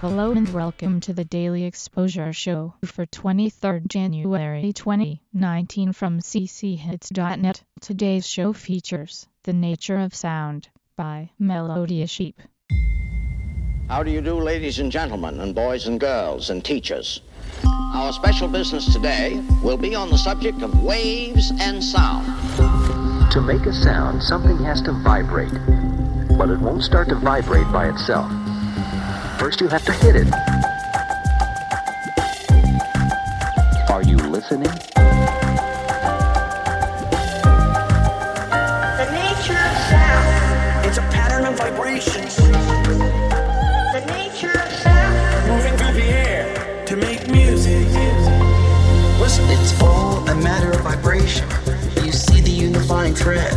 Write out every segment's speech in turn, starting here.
Hello and welcome to the Daily Exposure Show for 23rd January 2019 from cchits.net. Today's show features The Nature of Sound by Melodysheep. How do you do, ladies and gentlemen, and boys and girls, and teachers? Our special business today will be on the subject of waves and sound. To make a sound, something has to vibrate. But it won't start to vibrate by itself. First, you have to hit it. Are you listening? The nature of sound. It's a pattern of vibrations The nature of sound. moving through the air to make music. Listen, it's all a matter of vibration. You see the unifying thread.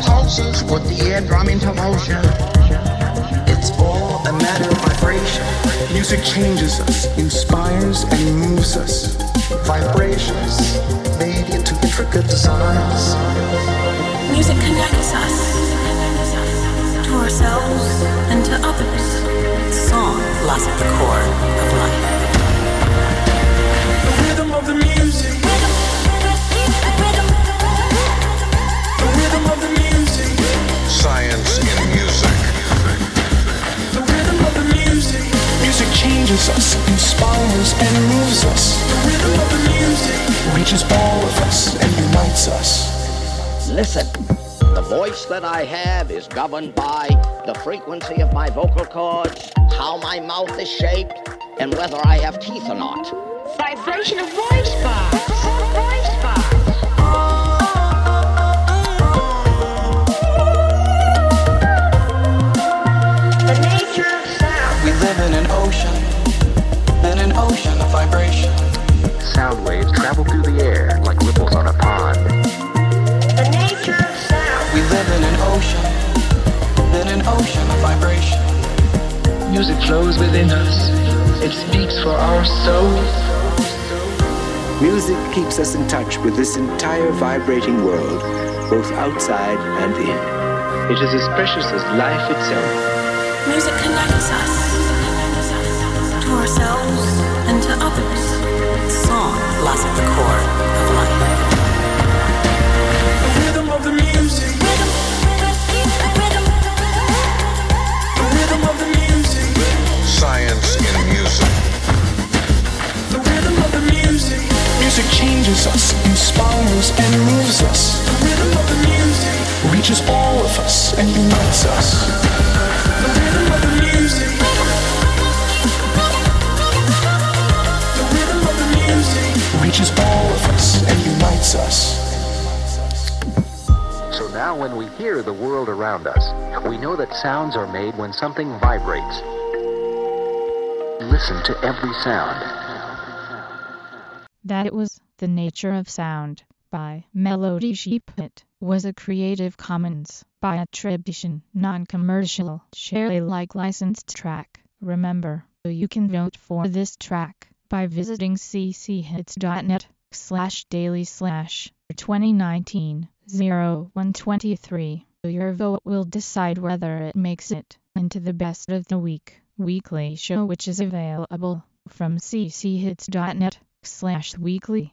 Pulses with the air drum into motion. It's all a matter of vibration. Music changes us, inspires and moves us. Vibrations made into intricate designs. Music connects us to ourselves and to others. Song lies at the core of life. The rhythm of the music. Changes us, inspires and moves us. The rhythm of the music. Reaches all of us and unites us. Listen, the voice that I have is governed by the frequency of my vocal cords, how my mouth is shaped, and whether I have teeth or not. Vibration of voice box. Voice box. Sound waves travel through the air like ripples on a pond. The nature of sound. We live in an ocean, in an ocean of vibration. Music flows within us. It speaks for our souls. Music keeps us in touch with this entire vibrating world, both outside and in. It is as precious as life itself. Music connects us changes us, inspires and moves us. The rhythm of the music. Reaches all of us and unites us. The rhythm of the music. The rhythm of the music. Reaches all of us and unites us. So now when we hear the world around us, we know that sounds are made when something vibrates. Listen to every sound. That it was The Nature of Sound by Melodysheep. It was a Creative Commons by attribution, non-commercial, share Alike licensed track. Remember, you can vote for this track by visiting cchits.net slash daily slash 2019 0123. Your vote will decide whether it makes it into the best of the week weekly show which is available from cchits.net slash weekly.